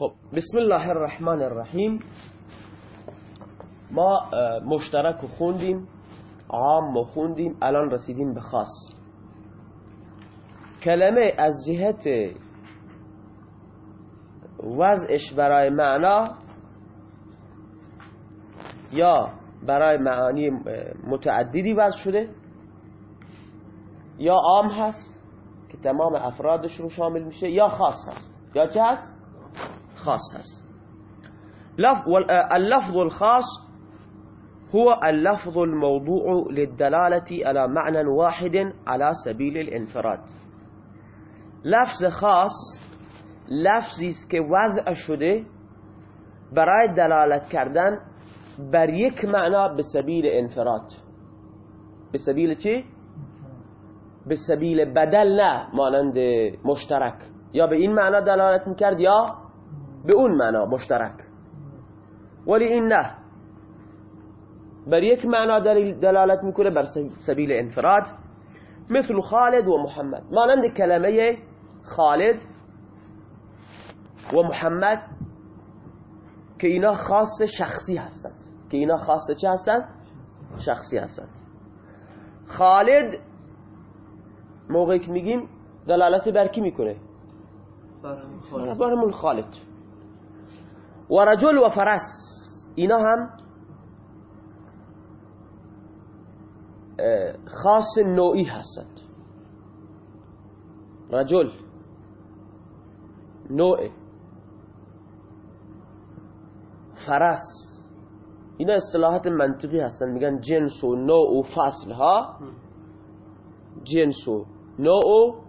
خب بسم الله الرحمن الرحیم. ما مشترک خوندیم عام خوندیم الان رسیدیم به خاص. کلمه از جهت وضعش برای معنا یا برای معانی متعددی وضع شده یا عام هست که تمام افرادش رو شامل میشه یا خاص هست. یا چه هست؟ خاص هست اللفظ الخاص هو اللفظ الموضوع للدلالة على معنى واحد على سبيل الانفراد. لفظ خاص لفظی است که وضع شده برای دلالت کردن بر یک معنا به سبیل انفراد. به سبیل چی؟ به سبیل بدل نه مانند مشترک. یا به این معنا دلالت میکرد یا به اون معنا مشترک. ولی این نه. بر یک معنا دلالت می‌کنه بر سبیل انفراد مثل خالد و محمد. مانند کلمه خالد و محمد که اینا خاص شخصی هستند. که اینا خاص چه هستند؟ شخصی هستند. خالد موقعی که میگیم دلالت بر کی می‌کنه؟ برمون خالد. و رجل و فرس اینا هم خاص نوعی هستند. رجل نوع فرس اینا اصطلاحات منطقی هستن میگن جنس و نوع و فصل ها. جنس و نوع و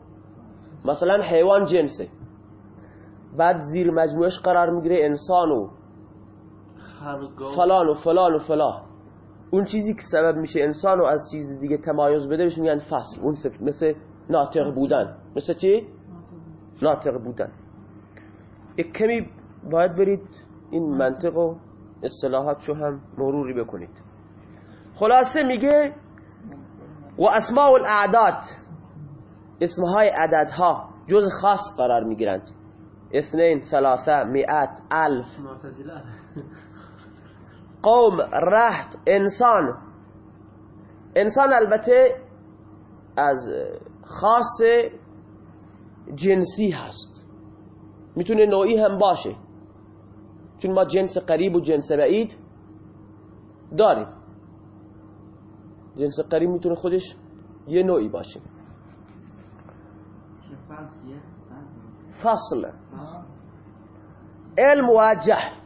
مثلا حیوان جنسه. بعد زیر مجموعش قرار می‌گیره انسان و فلان و فلان و فلان. اون چیزی که سبب میشه انسان رو از چیز دیگه تمایز بده بهش میگن فصل. اون مثل ناطق بودن. مثل چی؟ ناطق بودن. یک کمی باید برید این منطق و اصطلاحات رو هم مروری بکنید. خلاصه میگه و اسماء الاعداد. اسمهای عددها جز خاص قرار می‌گیرند. اثنین ثلاثه مئات الف. قوم رهت انسان. انسان البته از خاص جنسی هست. می‌تونه نوعی هم باشه. چون ما جنس قریب و جنس بعید داریم. جنس قریب می‌تونه خودش یه نوعی باشه. فصل. علم و جهل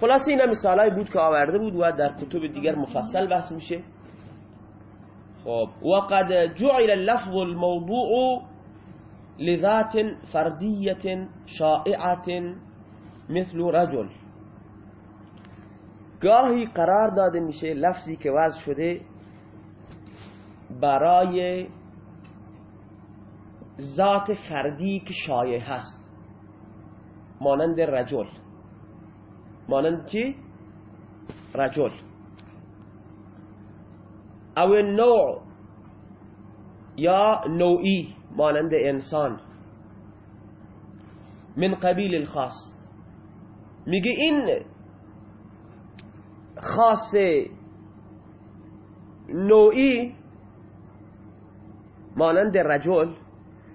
خلاصه اینا مثالای بود که آورده بود و در کتب دیگر مفصل بحث میشه. خب. وقد جعل اللفظ الموضوع لذات فردية شائعة مثل رجل. گاهی قرار داده میشه لفظی که وضع شده برای ذات فردی که شایع هست. مانند رجل. مانند چی؟ رجل. او نوع یا نوعی مانند انسان. من قبیل الخاص. میگه این خاص نوعی مانند رجل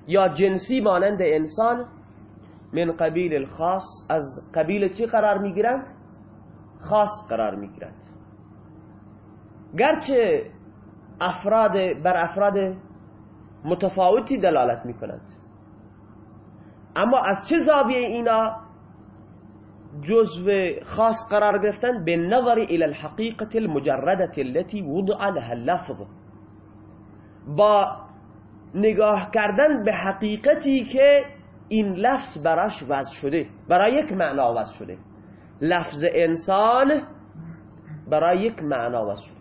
یا جنسی مانند انسان من قبیل الخاص از قبیل چی قرار می‌گیرند؟ خاص قرار می‌گیرند. گرچه افراد بر افراد متفاوتی دلالت می‌کنند. اما از چه زاویه اینا جزو خاص قرار گرفتن؟ به نظر الى الحقیقة المجردة التي وضع لها اللفظ. با نگاه کردن به حقیقتی که این لفظ براش وضع شده. برای یک معنا وضع شده. لفظ انسان برای یک معنا وضع شده.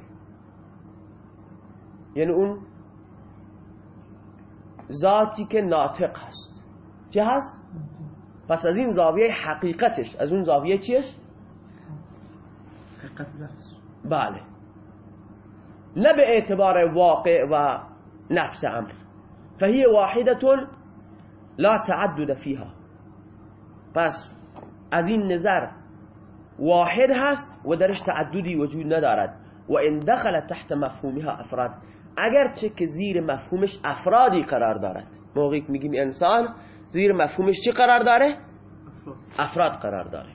یعنی اون ذاتی که ناطق هست. چه هست؟ پس از این زاویه حقیقتش. از اون زاویه چیش؟ حقیقت لفظ بله. نه به اعتبار واقع و نفس امر. فهي واحدة لا تعدد فيها. پس از این نظر واحد هست و درش تعددی وجود ندارد و این دخل تحت مفهومها افراد. اگرچه که زیر مفهومش افرادی قرار دارد. موقعی که میگیم انسان زیر مفهومش چی قرار داره؟ افراد قرار داره.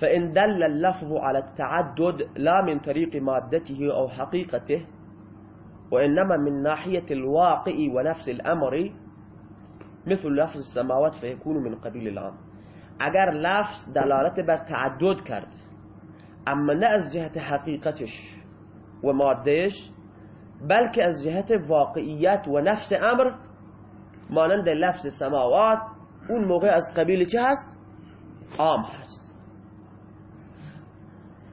فإن دل اللفظ على التعدد لا من طريق مادته أو حقيقته وإنما من ناحية الواقع ونفس الأمر مثل لفظ السماوات فيكون من قبيل العام اگر لفظ دلالت بر تعدد کرد اما نه از جهت حقیقتش و مادهش بلکه از جهت واقعیت و نفس أمر مانند لفظ سماوات اون موقع از قبیل چه هست؟ عام هست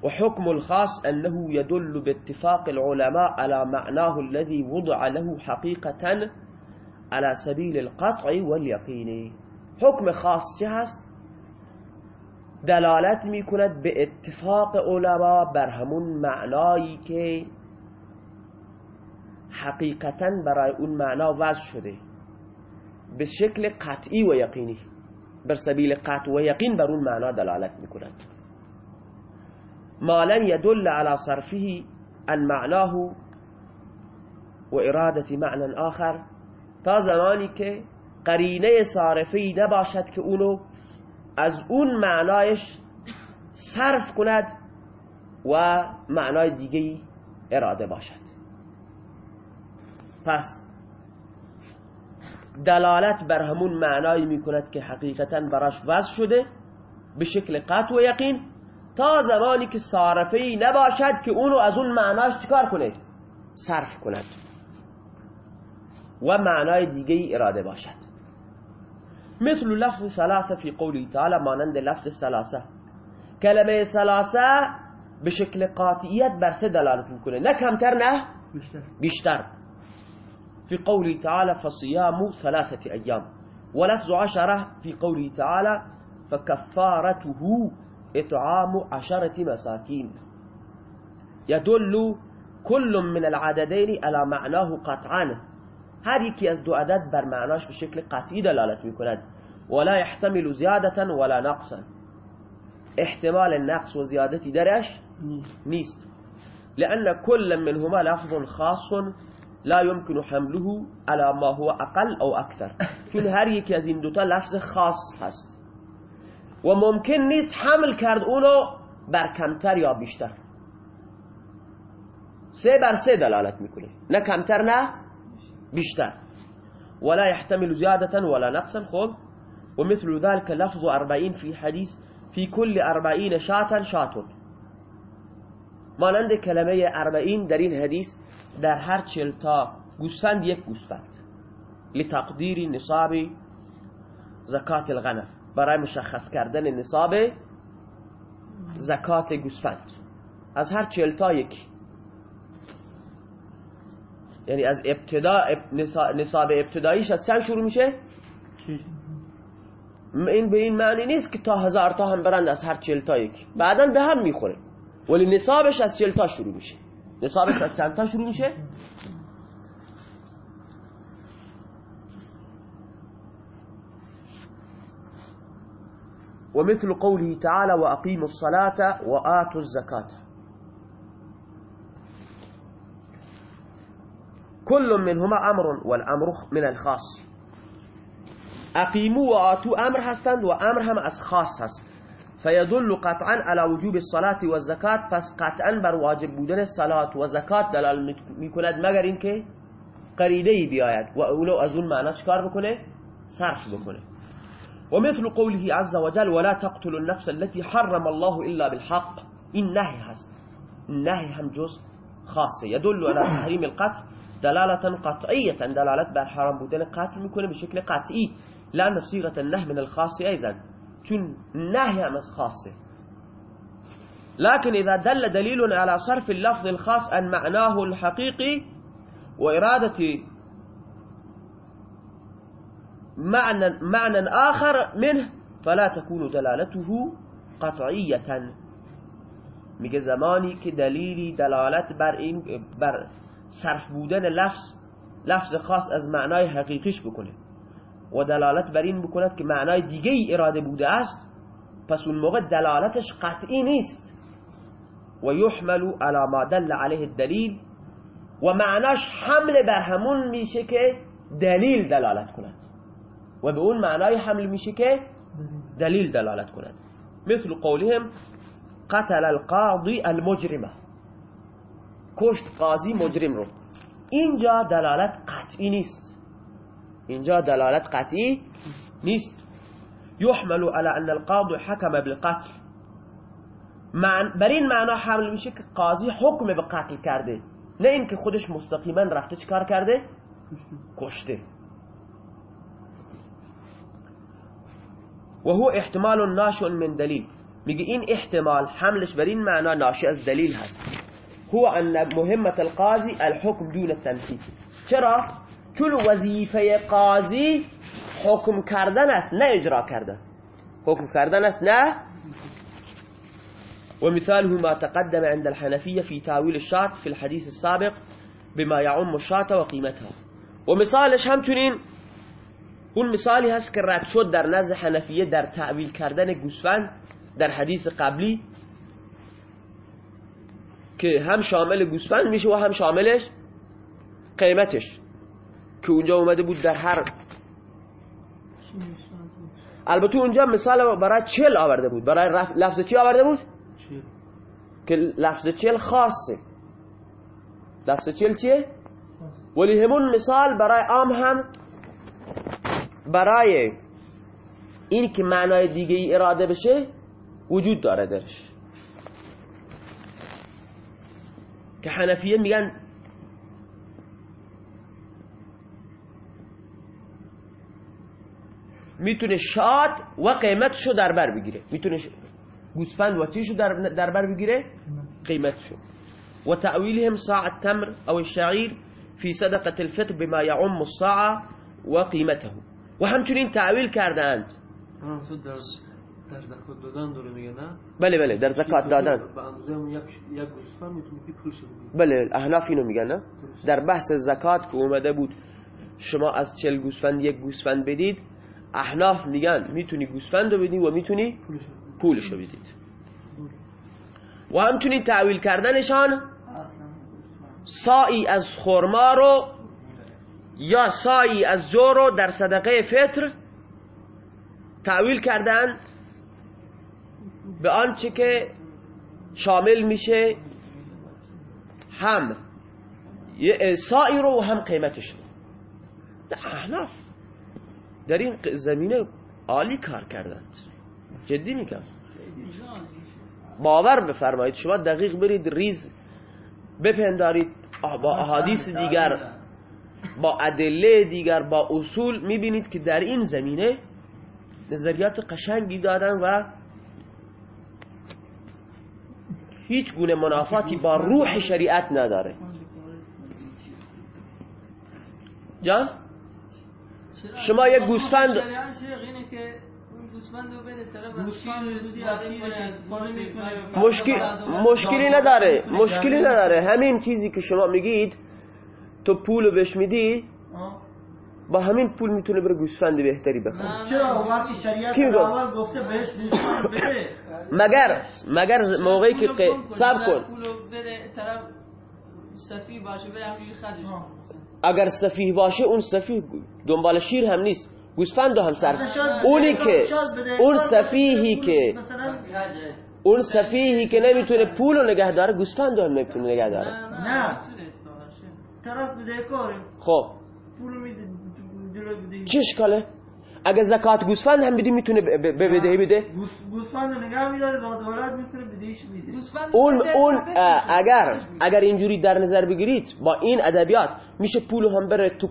وحكم الخاص أنه يدل باتفاق العلماء على معناه الذي وضع له حقيقة على سبيل القطع واليقين. حكم خاص هست؟ دلالت می کند به اتفاق علما بر همون معنایی که حقیقتا برای اون معنا وضع شده. به شکل قطعی و یقینی. بر سبیل قطع و یقین بر اون معنا دلالت می کند ما لن يدل على صرفه عن معناه و اراده معنى آخر. تا زمانی که قرینه صارفی نباشد که اونو از اون معنایش صرف کند و معنای دیگه اراده باشد. پس دلالت بر همون معنایی میکند که حقیقتا براش وضع شده به شکل قطع و یقین. تا زمانی که صارفه ای نباشد که اونو از اون معناش چکار کنه؟ صرف کند. و معنای دیگه اراده باشد. مثل لفظ ثلاثة في قوله تعالى مانند لفظ ثلاثة. کلمه ثلاثة به شکل قاطعیت بر سه دلالت میکنه. نه کمتر نه بیشتر. في قوله تعالى فصيام ثلاثة أيام ولفظ عشرة في قوله تعالى فكفارته إطعام عشرة مساكين. يدل كل من العددين على معناه قطعا. هر یکی از دو عدد بر معناش به شکل قطعی دلالت میکند. ولا يحتمل زیادتا ولا نقصا. احتمال نقص و زیادتی درش نیست. لأن كل منهما لفظ خاص لا يمكن حمله على ما هو أقل أو أكثر. چون هر یکی از این دوتا لفظ خاص هست. و ممکن نیست حمل کرد اونو بر کمتر یا بیشتر. سه بر سه دلالت میکنه. نه کمتر نه بیشتر. ولا يحتمل زيادة ولا نقصا. خب ومثل ذلك لفظ أربعين في حديث في كل أربعين شاتا شات مانند کلمه اربعین در این حدیث در هر چل تا گوسفند یک گوسفند. لتقدیر نصاب زکات الغنم. برای مشخص کردن نصاب زکات گوسفند. از هر چل تا یک. یعنی از ابتدا نصاب ابتداییش از چند شروع میشه؟ این به این معنی نیست که تا هزار تا هم برند از هر چل تا یک. بعدا به هم می‌خوره. ولی نصابش از چل تا شروع میشه. نصابش از چند تا شروع میشه؟ ومثل قوله تعالى وأقيموا الصلاة وآتوا الزكاة. كل منهما أمر والأمر من الخاص. أقيموا وآتوا أمر هستند وأمر هم خاص هست. فيدل قطعا على وجوب الصلاة والزكاة پس قطعا بر واجب بودن صلاة و زکات دلال میکند مگر اینکه قرینه بیاید. و اولو از اون صرف بکنه. ومثل قوله عز وجل ولا تقتلوا النفس التي حرم الله إلا بالحق. این نهی هست نهی هم جز خاصه يدل على تحريم القتل دلالة قطعية دلالة بر حرام بودن قتل میکنه بشكل قطعي. لأن صيغة النهي من الخاص أيضا. چون نهي هم از خاصه لكن إذا دل دليل على صرف اللفظ الخاص عن معناه الحقيقي وإرادة معنى, معنى آخر منه فلا تكون دلالته قطعية. میگه زمانی که دلیلی دلالت بر این بر صرف بودن لفظ لفظ خاص از معنای حقیقیش بکنه و دلالت بر این بکند که معنای دیگه ای اراده بوده است پس اون موقع دلالتش قطعی نیست. و یحمل على ما دل علیه الدلیل و معناش حمل بر همون میشه که دلیل دلالت کند. و به اون معنای حمل میشه که دلیل دلالت کند مثل قولهم قتل القاضی المجرمة. کشت قاضی مجرم رو. اینجا دلالت قطعی نیست. اینجا دلالت قطعی نیست. یحمل على ان القاضی حکم بالقتل. بر این معنا حمل میشه که قاضی حکم به قتل کرده. نه اینکه خودش مستقیما رفته چیکار کرده؟ کشته. و هو احتمال ناشئ من دلیل میگه این احتمال حملش بر این معنا ناشئ از دلیل هست هو أن مهمت القاضی الحكم دون التنفيذ. چرا؟ چون وظیفه قاضی حکم کردن است نه اجرا کردن. حکم کردن است نه؟ ومثاله ما تقدم عند الحنفية في تاويل الشاط في الحديث السابق بما يعم الشاط وقيمتها ومثالش همچنین اون مثالی هست که رد شد در نزد حنفیه در تعویل کردن گوسفند در حدیث قبلی که هم شامل گوسفند میشه و هم شاملش قیمتش که اونجا اومده بود در هر البته اونجا مثال برای چل آورده بود. برای لفظ چی آورده بود؟ که لفظ چل خاصه. لفظ چل چیه؟ ولی همون مثال برای عام هم برای این که معنای دیگه ای اراده بشه وجود داره درش. که حنفیه میگن میتونه شاد و قیمتشو در بر بگیره. میتونه گوسفند و چیشو در بر بگیره قیمتشو. و تأویلهم ساعة التمر أو الشعير في صدقة الفطر بما يعم الساعة و قیمته. و همچنین تعویل کردند. در زکات دادن داره میگه نه؟ بله بله در زکات دادن. به اندازه اون یک یک گوسفند می‌تونه که پولش بله احناف اینو میگن نه؟ در بحث زکات که اومده بود شما از چل گوسفند یک گوسفند بدید احناف میگن می‌تونی گوسفند رو بدی و می‌تونی پولش رو بدید. و همتونی تعویل کردنشان سایی از خورما رو یا سایی از جو رو در صدقه فطر تعویل کردند به آنچه که شامل میشه هم. سایی رو و هم قیمتش رو. احناف. در این زمینه عالی کار کردند. جدی میگم. باور بفرمایید. شما دقیق برید ریز بپندارید. با احادیث دیگر. با ادله دیگر با اصول می‌بینید که در این زمینه نظریات قشنگی دادن و هیچ گونه منافاتی با روح شریعت نداره. جان؟ شما یک گوسفند مشکل مشکلی نداره. مشکلی نداره. همین چیزی که شما میگید تو پولو بهش میدی با همین پول می‌تونه بره گوسفند بهتری بخره چرا وقتی شریعت اول گفته بهش بده مگر مگر موقعی که صبر کن صفیح باشه بره همینجوری خرجش اگر صفیح باشه اون صفیح دنبال شیر هم نیست گوسفند هم سر اونی که اون صفیحی که اون صفیحی که نمی‌تونه پول رو نگه داره گوسفند هم نمی‌تونه نگه داره نه طرف بده کاری. خب. پول میده چه اشکاله؟ اگه زکات گوسفند هم بدی می‌تونه بده؟ بده گوسفند نگه میداره ولد می‌تونه بدهش میده اون اون اگر اگر اینجوری در نظر بگیرید با این ادبیات میشه پول هم بره تو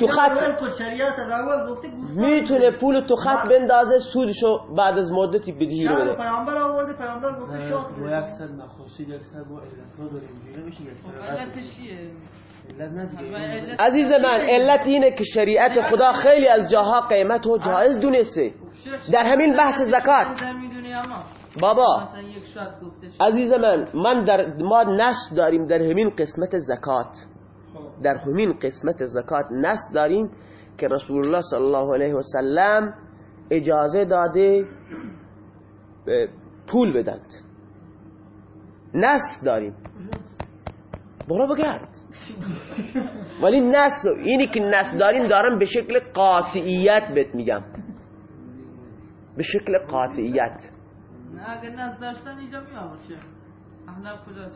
تو خط. شریعت اول گفته می‌تونه پول تو خط بندازه سودشو بعد از مدتی بدهی رو بده. پیامبر آورده پیامبر گفته شاد و یک صد مخاصید یک صد با علت داریم. اینجوری نمیشه چیه؟ عزیز من علت اینه که شریعت خدا خیلی از جاها قیمت و جایز دونسته. در همین بحث زکات. بابا عزیز من من در ما نص داریم در همین قسمت زکات. در همین قسمت زکات نص داریم که رسول الله صلی الله علیه و سلم اجازه داده پول بدند نسل داریم. برو بگرد. ولی نسل اینی که نسل داریم دارم به شکل قاطعیت بهت میگم. به شکل قاطعیت. نه اگر نزد داشتن اینجا میآورد شه احناف کجا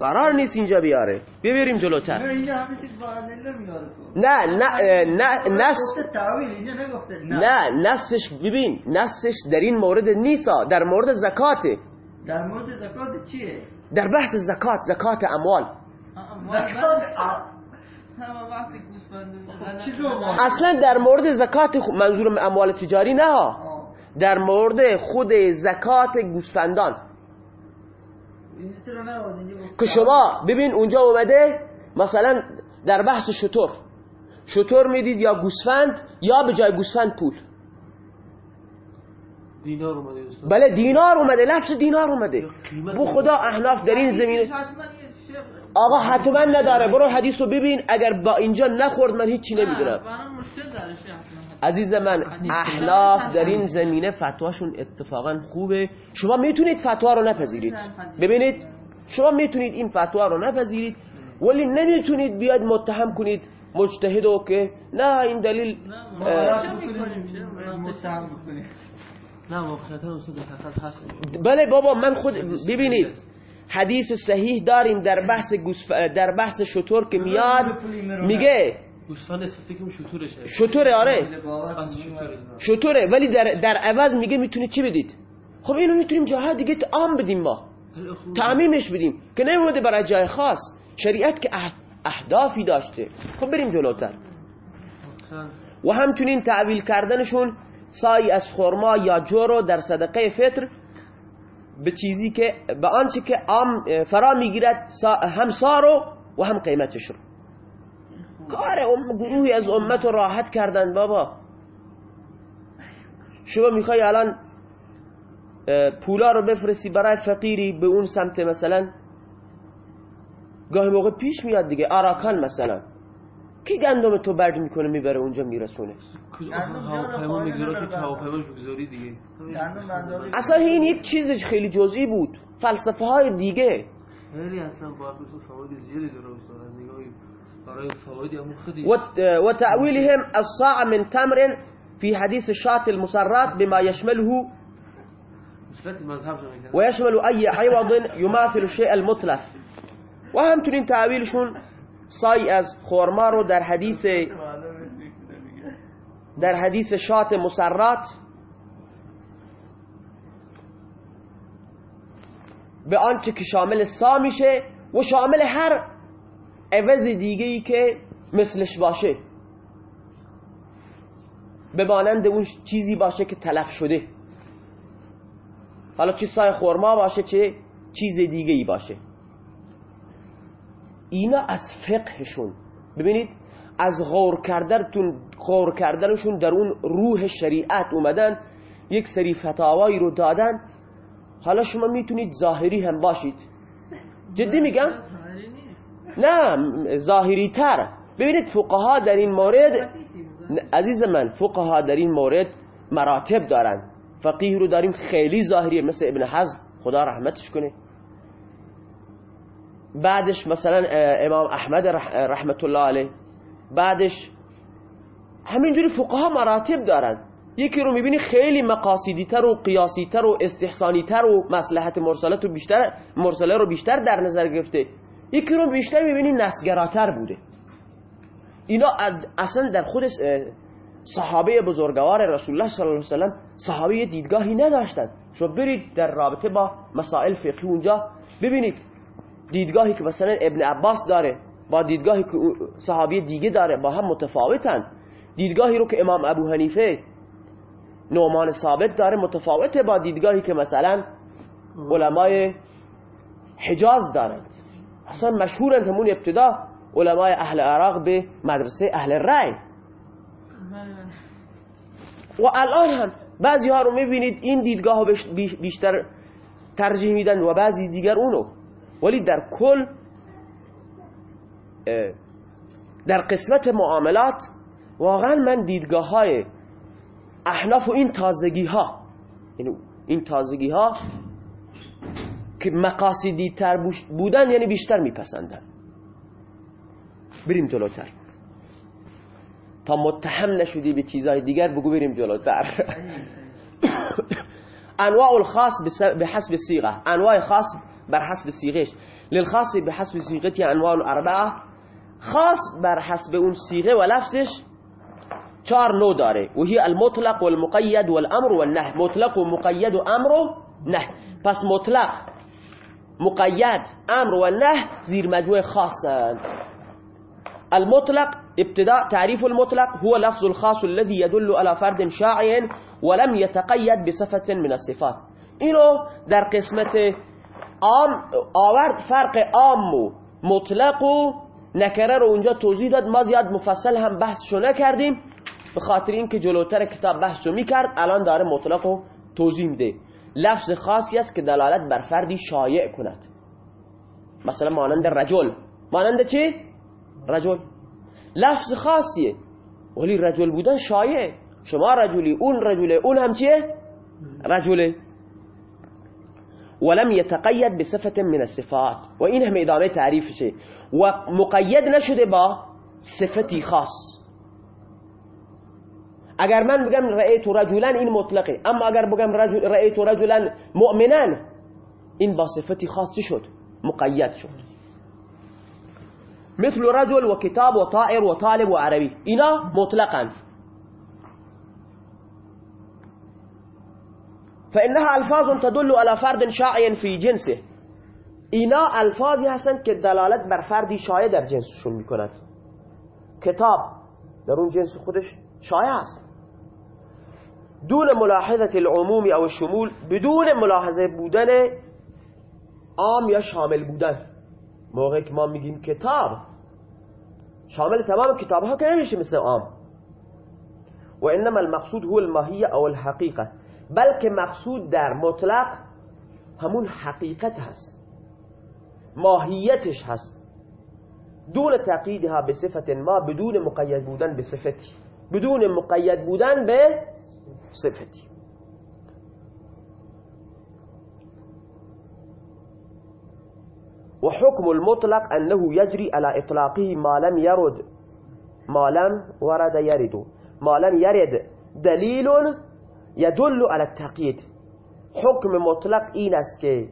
قرار نیست اینجا بیاره. ببریم جلوتر. نه نه نه نس نه نسش ببین نسش در این مورد نیسا در مورد زکاته. در مورد زکات چیه؟ در بحث زکات زکات اموال؟ اصلا در مورد زکات منظور اموال تجاری نه. در مورد خود زکات گوسفندان. که شما ببین اونجا اومده مثلا در بحث شطور شطور می‌دید یا گوسفند یا به جای گوسفند پول. دینار اومده استاد. بله دینار اومده لفظ دینار اومده. بو خدا احناف در این زمینه آقا حتما نداره. برو حدیث رو ببین. اگر با اینجا نخورد من هیچی نمی‌دونم. عزیز من احناف در این زمینه فتواشون اتفاقا خوبه. شما می‌تونید فتوا رو نپذیرید. ببینید شما می‌تونید این فتوا رو نپذیرید ولی نمی‌تونید بیاد متهم کنید مجتهد که نه این دلیل نه ما نه هست. بله بابا من خود ببینید حدیث صحیح داریم در بحث گوسف... در بحث شطور که میاد میگه شطوره آره. شطوره. ولی در, در عوض میگه می‌تونید چی بدید؟ خب اینو می‌تونیم جاها دیگه عام بدیم ما. ولی خوب تعمیمش بدیم. که نموده برای جای خاص. شریعت که اح- اهدافی داشته. خب بریم جلوتر. و همچنین تعویل کردنشون سایی از خرما یا جو رو در صدقه فطر به چیزی که به آنچه که عام فرا می‌گیرد هم سارو و هم قیمتش رو. کار گروهی از امت رو راحت کردن بابا. شما می‌خوای الان پولا رو بفرستی برای فقیری به اون سمت مثلا؟ گاهی موقع پیش میاد دیگه. آراکان مثلا. کی گندم تو برد می‌کنه می‌بره اونجا میرسونه؟ هواپیما جان میگذاره فایده که نداره. هواپیماش بگذاری دیگه. أصلا این یک چیز خیلی جزئی بود. فلسفه های دیگه. خیلی أصلا با فواید زیادی داره استاد. از نگاه برای فوایدی هم خیلی و وتأويلهم الصاع من تمر في حديث الشاة المسرات بما يشمله ويشمل أي عوض يماثل الشيء المتلف وهم تنين تأويلشون سای از خورما رو در حدیث در حدیث شات مسرات به آنچه که شامل سا میشه و شامل هر عوض دیگه ای که مثلش باشه به مانند اون چیزی باشه که تلف شده. حالا چه سای خورما باشه چه چیز دیگه ای باشه. اینا از فقهشون. ببینید از غور کردنتون غور کردنشون در اون روح شریعت اومدن یک سری فتاوایی رو دادن. حالا شما می‌تونید ظاهری هم باشید. جدی میگم؟ نه ظاهری تر. ببینید فقها در این مورد. عزیز من فقها در این مورد مراتب دارن. فقیه رو داریم خیلی ظاهریه مثل ابن حزم. خدا رحمتش کنه. بعدش مثلا امام احمد رح- رحمت الله علیه. بعدش همینجوری فقها مراتب دارن. یکی رو می‌بینی خیلی مقاصدی تر و قیاسی تر و استحسانی تر و مصلحت مرسلت رو بیشتر مرسله رو بیشتر در نظر گرفته. یکی رو بیشتر می‌بینی نسگراتر بوده. اینا اصلا در خود صحابه بزرگوار رسول الله صلی الله علیه وسلم صحابه دیدگاهی نداشتن. شما برید در رابطه با مسائل فقهی اونجا ببینید دیدگاهی که مثلا ابن عباس داره با دیدگاهی که صحابی دیگه داره با هم متفاوتن. دیدگاهی رو که امام ابو حنیفه نعمان ثابت داره متفاوته با دیدگاهی که مثلا علمای حجاز دارند. اصلا مشهورند همون ابتدا علمای اهل عراق به مدرسه اهل رای و الان هم بعضی ها رو می‌بینید این دیدگاه بیشتر ترجیح میدن و بعضی دیگر اونو. ولی در کل در قسمت معاملات واقعا من دیدگاه های احناف و این تازگی ها یعنی این تازگی ها که مقاصدی تر بودن یعنی بیشتر میپسندن. بریم جلوتر. تا متهم نشدی به چیزهای دیگر بگو بریم جلوتر. انواع الخاص به حسب سیغه انواع خاص بر حسب سیغش للخاص به حسب سیغتی انواع اربعه خاص بر حسب اون سیغه و لفظش چهار نوع داره. و هی المطلق والمقید والامر والنهی مطلق و مقید و أمر و نه پس مطلق مقید أمر و نه زیر مجموع خاصند المطلق ابتداء تعريف المطلق هو لفظ الخاص الذي يدل على فرد شائع ولم يتقيد بصفة من الصفات. اینو در قسمت عام آورد فرق عام و مطلق و نکره رو اونجا توضیح داد. ما زیاد مفصل هم بحثشو نکردیم. به خاطر اینکه جلوتر کتاب بحثو می‌کرد الان داره مطلق و توضیح میده. لفظ خاصی است که دلالت بر فردی شایع کند. مثلا مانند رجل. مانند چی؟ رجل. لفظ خاصیه. ولی رجل بودن شایع. شما رجلی اون رجله اون هم چیه؟ رجله. ولم يتقيد بصفة من الصفات. و این هم إدامة تعریفشه و مقید نشده با صفتی خاص. اگر من بگم رأیت رجلا این مطلقة. أما اگر بگم رأیت رجلا مؤمنا این با صفتی خاص شد مقید شد. مثل رجل و کتاب و طائر و طالب و عربی اینا مطلقا. فإنها ألفاظ تدل على فرد شائع في جنسه. اینا الفاظی هستند که دلالت بر فردی شایع در جنسشون میکند. کتاب در اون جنس خودش شایع است. دون ملاحظه العموم أو الشمول بدون ملاحظه بودن عام یا شامل بودن. موقعی که ما میگیم کتاب شامل تمام کتاب ها که نمیشه مثل عام. و انما المقصود هو الماهیه أو الحقیقه. بلکه مقصود در مطلق همون حقیقت هست. ماهیتش هست. دون تقییدها به صفت ما بدون مقید بودن به صفتی. بدون مقید بودن به صفتی. وحكم المطلق أنه يجري على إطلاقه ما لم يرد ما لم ورد يرد ما لم يرد دليل يدل على التقييد حکم مطلق این است که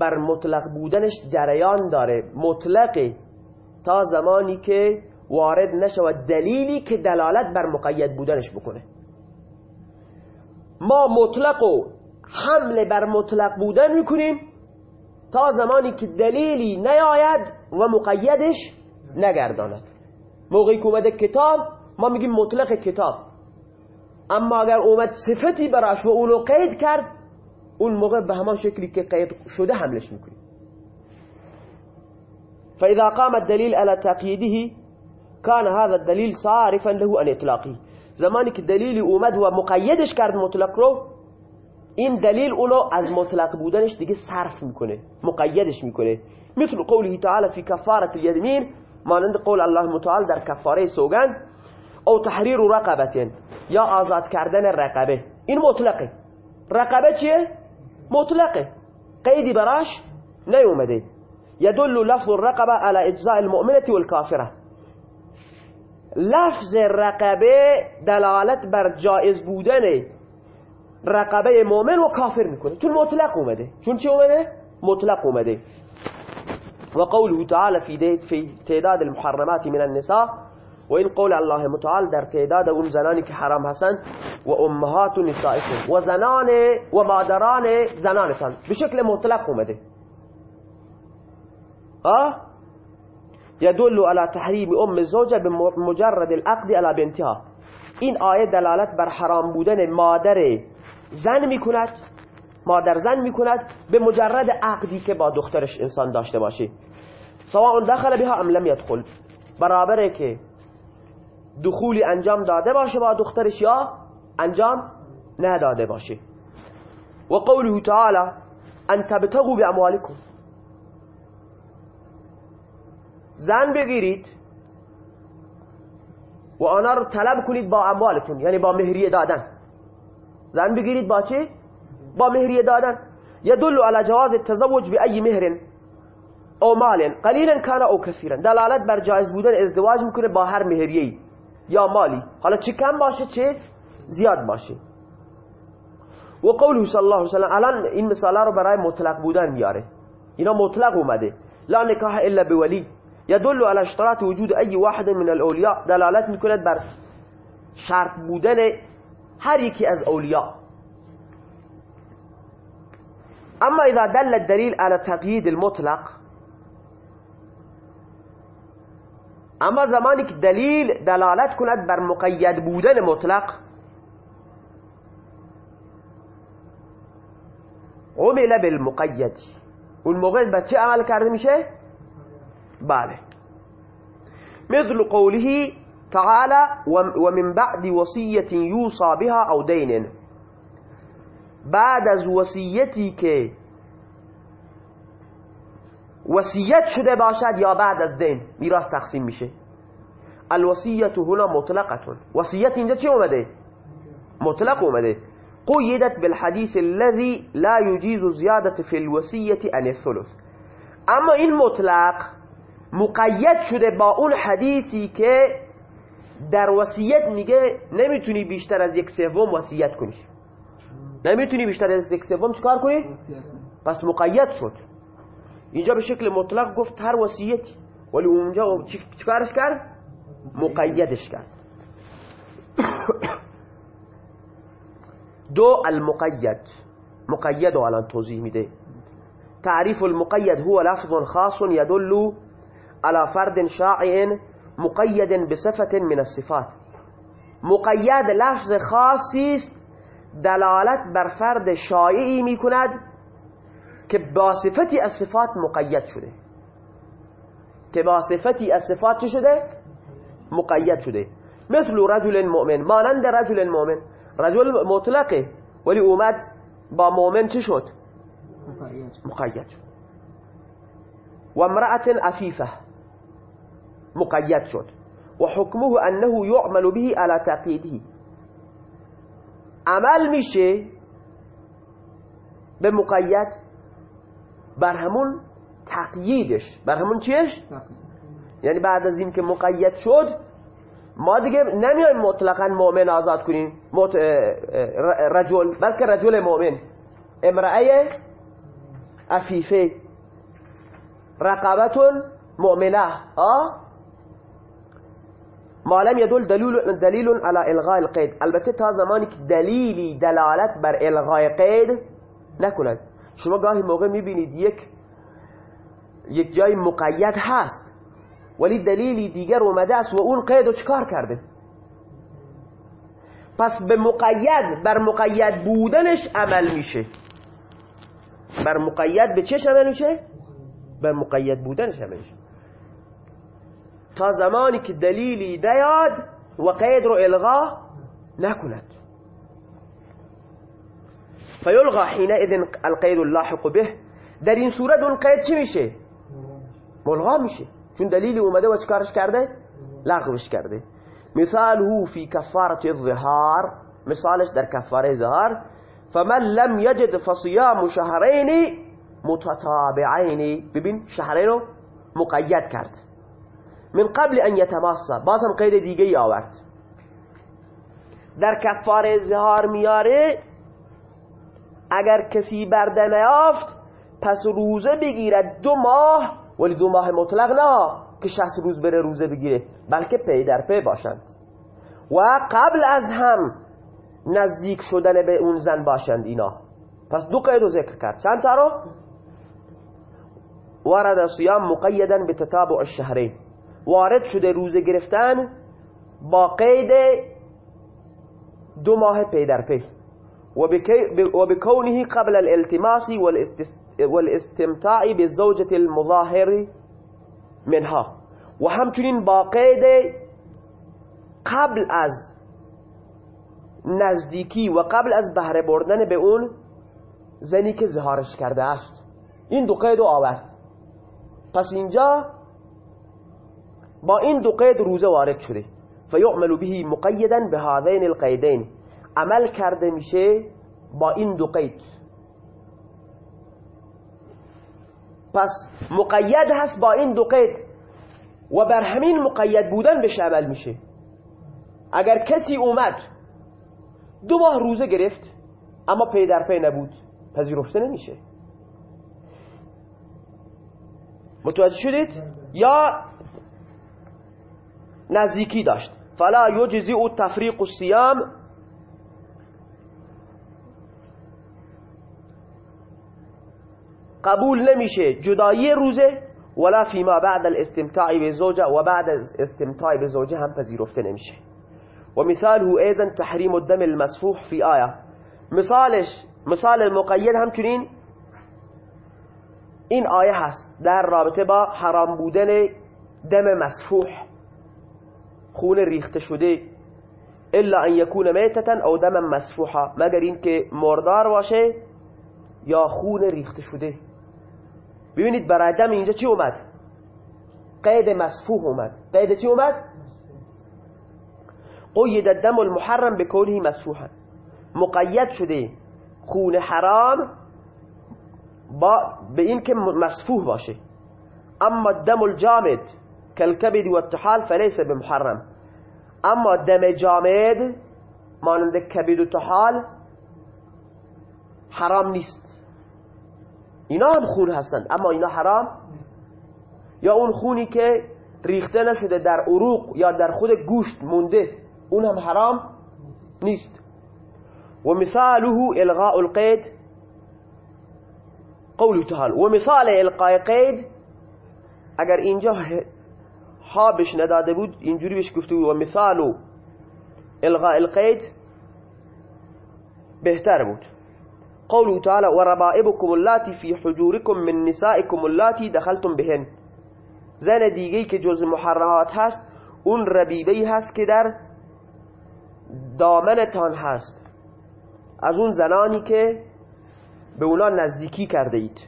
بر مطلق بودنش جریان داره. مطلقه تا زمانی که وارد نشود دلیلی که دلالت بر مقید بودنش بکنه. ما مطلق و حمله بر مطلق بودن می‌کنیم تا زمانی که دلیلی نیاید و مقیدش نگرداند. موقعی که اومده کتاب ما میگیم مطلق کتاب. اما اگر اومد صفتی براش و اونو قید کرد اون موقع به همان شکلی که قید شده حملش میکنیم فإذا قام الدليل على تقييده كان هذا الدليل صارفا له عن اطلاقه. زمانی که دلیلی اومد و مقیدش کرد مطلق رو این دلیل اونو از مطلق بودنش دیگه صرف میکنه مقیدش میکنه. مثل قوله تعالی فی کفارت الیمین مانند قول الله متعال در کفاره سوگن أو تحریر رقبتین یا آزاد کردن رقبه این مطلقة. رقبة چیه؟ مطلقة. قیدی براش نیومده يدل لفظ الرقبة على إجزاء المؤمنة والكافرة. لفظ رقبه دلالت بر جائز بودن رقبة مؤمن و کافر میکنه. چون مطلق اومده. چون چی اومده؟ مطلق اومده. و قوله تعالی فی, في تعداد المحرمات من النساء و این قول الله متعال در تعداد اون زنانی که حرام هستند و امهات نسائکم و زنان و مادران زنانتان. به شکل مطلق اومده. ها يدل على تحریم ام زوجه بمجرد العقد على بنتها. این آیه دلالت بر حرام بودن مادر زن می‌کند مادر زن می‌کند به مجرد عقدی که با دخترش انسان داشته باشه. سواء دخل بها ام لم يدخل برابره که دخولی انجام داده باشه با دخترش یا انجام نداده باشه. و قوله تعالی ان تبتغوا باموالکم. زن بگیرید و آنها رو طلب کنید با اموالتون یعنی با مهریه دادن. زن بگیرید با چه؟ با مهریه دادن. يدل على جواز التزوج بأي مهر أو مال. قلیلا کان أو کثیرا. دلالت بر جایز بودن ازدواج میکنه با هر مهریه یا مالی. حالا چه کم باشه؟ چه زیاد باشه. و قوله صلی الله علیه وسلم الان این مثالا رو برای مطلق بودن میاره. اینا مطلق اومده. لا نکاح الا بولی. يدل على اشتراط وجود ای واحد من الاولیاء. دلالت می‌کند بر شرط بودن هر یکی از اولیاء. اما اذا دل الدليل على تقييد المطلق اما زمانی که دلیل دلالت کند بر مقید بودن مطلق. عمل بالمقید. اون موقع به چه عمل کرده میشه؟ بله. مثل قوله تعالى ومن بعد وصية يوصى بها أو دين بعد از که وصیت شده باشد یا بعد از دین؟ میراث تقسیم میشه. الوصیت هنا مطلقه وصیت اینجا چی اومده؟ مطلق اومده. قیدت بالحدیث الذي لا يجيز زیادت في الوصیه عن الثلث. اما این مطلق مقید شده با اون حدیثی که در وصیت میگه نمی‌تونی بیشتر از یک سوم وصیت کنی. نمی‌تونی بیشتر از یک سوم چکار کنی. پس مقید شد. اینجا به شکل مطلق گفت هر وصیتی. ولی اونجا چکارش کرد؟ مقیدش کرد. دو المقید. مقید الان توضیح میده. تعریف المقید هو لفظ خاص يدل على فرد شائع مقید بصفة من الصفات. مقید لفظ خاصی است. دلالت بر فرد شایعی می‌کند. که با صفتی از صفات مقید شده. که با صفتی از صفات چه شده؟ مقید شده. مثل رجل مؤمن. مانند رجل مؤمن؟ رجل مطلقه. ولی اومد با مؤمن چه شد؟ مقید شد. و امرأة عفیفه مقید شد. و حکمه أنه یعمل به على تقییده عمل میشه به مقید بر همون تقییدش. بر همون چیش؟ یعنی بعد از این که مقید شد ما دیگه نمیایم مطلقا مؤمن آزاد کنیم. رجل بلکه رجل مؤمن. امرأه افیفه رقبتون مؤمنه. آه ما لم يدل دلیل, دلیل على الغاء القید. البته تا زمانی که دلیلی دلالت بر الغای قید نکند. شما گاهی موقع می‌بینید یک یک جای مقید هست ولی دلیلی دیگر اومده است و اون قید رو چکار کرده؟ پس به مقید بر مقید بودنش عمل میشه. بر مقید به چه عمل میشه؟ بر مقید بودنش عمل میشه. تا زمانی که دلیلی بیاد و قید رو الغا نکند. فیلغا حینئذ القید اللاحق به. در این صورت اون قید چی میشه؟ ملغا میشه چون دلیلی اومده و چکارش کرده؟ لغوش کرده. مثاله فی کفارت الظهار. مثالش در کفاره ظهار فمن لم یجد فصیام شهرین متتابعین. ببین شهرین رو مقید کرد. من قبل ان یتماسا. باز هم قید دیگه آورد. در کفاره ظهار میاره اگر کسی برده نیافت پس روزه بگیرد دو ماه ولی دو ماه مطلق نه که شهست روز بره روزه بگیره بلکه پی در پی باشند. و قبل از هم نزدیک شدن به اون زن باشند اینا. پس دو قید رو ذکر کرد. چند تا رو؟ وارد صیام مقیدا به تتابع الشهرین. وارد شده روزه گرفتن با قید دو ماه پی در پی. و بکونه قبل الالتماس والاستمتاع بالزوجة المظاهر منها. و همچنین با قبل از نزدیکی و قبل از بهره بردن به اون زنی که زهارش کرده است. این دو قید رو آورد. پس اینجا با این دو قید روزه وارد شده. فیعمل به مقیدا به هذین القیدین. عمل کرده میشه با این دو قید. پس مقید هست با این دو قید و بر همین مقید بودن بهش عمل میشه. اگر کسی اومد دو ماه روزه گرفت اما پی در پی نبود پذیرفته نمیشه. متوجه شدید؟ یا نزدیکی داشت. فلا یجزی او تفریق السیام قبول نمیشه. جدایی روزه ولا فيما بعد الاستمتاع بزوجه و بعد استمتاع بزوجه هم پذیرفته نمیشه. و مثاله ایزا تحریم الدم المسفوح فی آیه. مثالش مثال مقید همچنین این آیه هست. در رابطه با حرام بودن دم مسفوح. خون ریخته شده. الا ان یکون میتتا او دم مسفوحا. مگر این که مردار باشه یا خون ریخته شده. ببینید برای دم اینجا چی اومد؟ قید مسفوح اومد. قید چی اومد؟ قید الدم المحرم بکونه مسفوحا مقید شده خون حرام با به این که مسفوح باشه. اما دم الجامد کالکبد و التحال فلیس بمحرم اما دم جامد مانند کبد و تحال حرام نیست. اینا هم خون هستند اما اینا حرام یا اون خونی که ریخته نشده در عروق یا در خود گوشت مونده اون هم حرام نیست. و مثاله الغاء القید قوله تعالى و مثال القای قید اگر اینجا ها بش نداده بود اینجوری بهش گفته بود و مثال الغاء القید بهتر بود. قوله تعالى وربائبكم اللاتي في حجوركم من نسائكم اللاتي دخلتم بهن. زن دیگه که جز محرمات هست اون ربیبه هست که در دامنتان هست. از اون زنانی که به اونا نزدیکی کرده اید.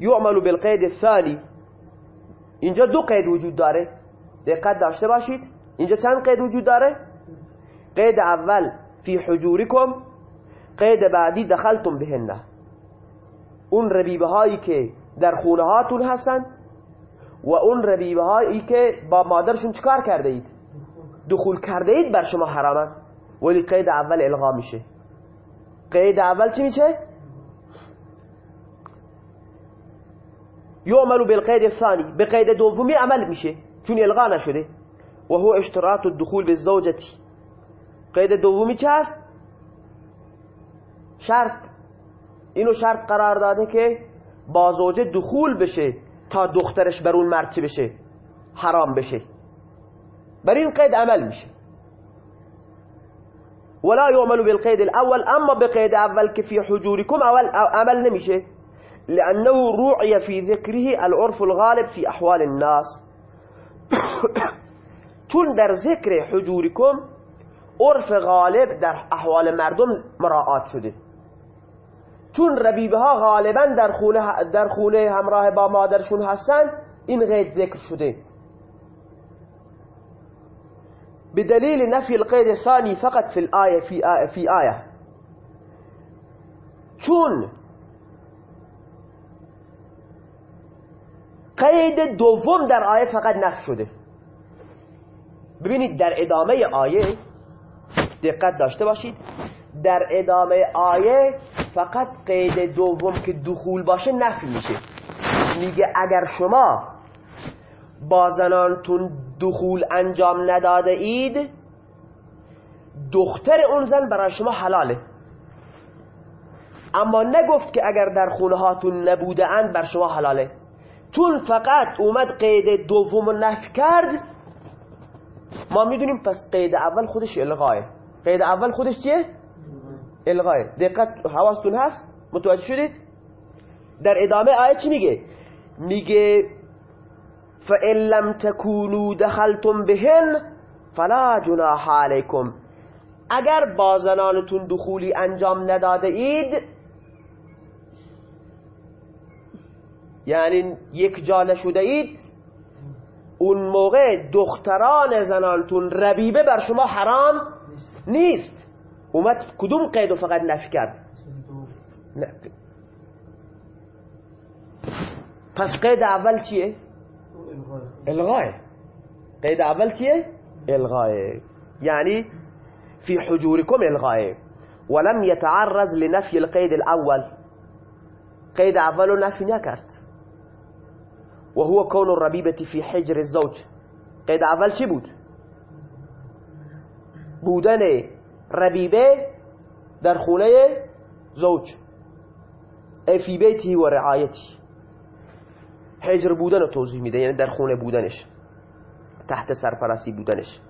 یعمل بالقید الثانی. اینجا دو قید وجود داره. دقت داشته باشید. اینجا چند قید وجود داره؟ قید اول فی حجورکم. قید بعدی دخلتم بهنه اون ربیبه هایی که در خونه هاتون هستن و اون ربیبه هایی که با مادرشون چکار کرده اید؟ دخول کرده اید بر شما حرامن. ولی قید اول الغا میشه. قید اول چی میشه؟ یعمل بالقید الثانی. به قید دومی عمل میشه. چون الغا نشده. و هو اشتراط الدخول بالزوجتی قید دومی چه هست؟ شرط. اینو شرط قرار داده که با زوجه دخول بشه تا دخترش بر اون مرد بشه؟ حرام بشه. بر این قید عمل میشه. ولا يعمل بالقيد الأول أما بقيد أول كفي حجوركم أول عمل نمشه لأنه روعي في ذكره العرف الغالب في أحوال الناس. چون در ذکر حجوركم عرف غالب در احوال مردم مراعات شده. چون ربیبه ها غالبا در خونه, در خونه همراه با مادرشون هستن این غید ذکر شده. بدليل نفي القيد الثاني فقط في الآية في آية في آية چون قید دوم در آیه فقط نفی شده. ببینید در ادامه آیه دقت داشته باشید در ادامه آیه فقط قید دوم که دخول باشه نفی میشه. میگه اگر شما با زنانتون دخول انجام نداده اید دختر اون زن برای شما حلاله. اما نگفت که اگر در خونه هاتون نبوده اند بر شما حلاله. چون فقط اومد قید دوم نفی کرد ما می‌دونیم پس قید اول خودش الغاه قید اول خودش چیه؟ الغاه دقت حواستون هست؟ متوجه شدید؟ در ادامه آیه چی میگه؟ میگه فإن لم تكونوا دخلتم بهن فلا جناح علیکم اگر با زنانتون دخولی انجام نداده اید یعنی یک جا نشده اید اون موقع دختران زنانتون ربیبه بر شما حرام نیست اومد کدوم قید فقط نفی کرد. پس قید اول چیه؟ الغای قید اول چیه؟ الغای یعنی في حجوركم الغای ولم يتعرض لنفي القيد الأول. قيد أول نفي نكرت. وهو كون الربيبة في حجر الزوج. قيد أول چی بود؟ بودن ربیبه در خونه زوج. ای فی بیتی و رعایتی. حجر بودن رو توضیح میده یعنی در خونه بودنش. تحت سرپرستی بودنش.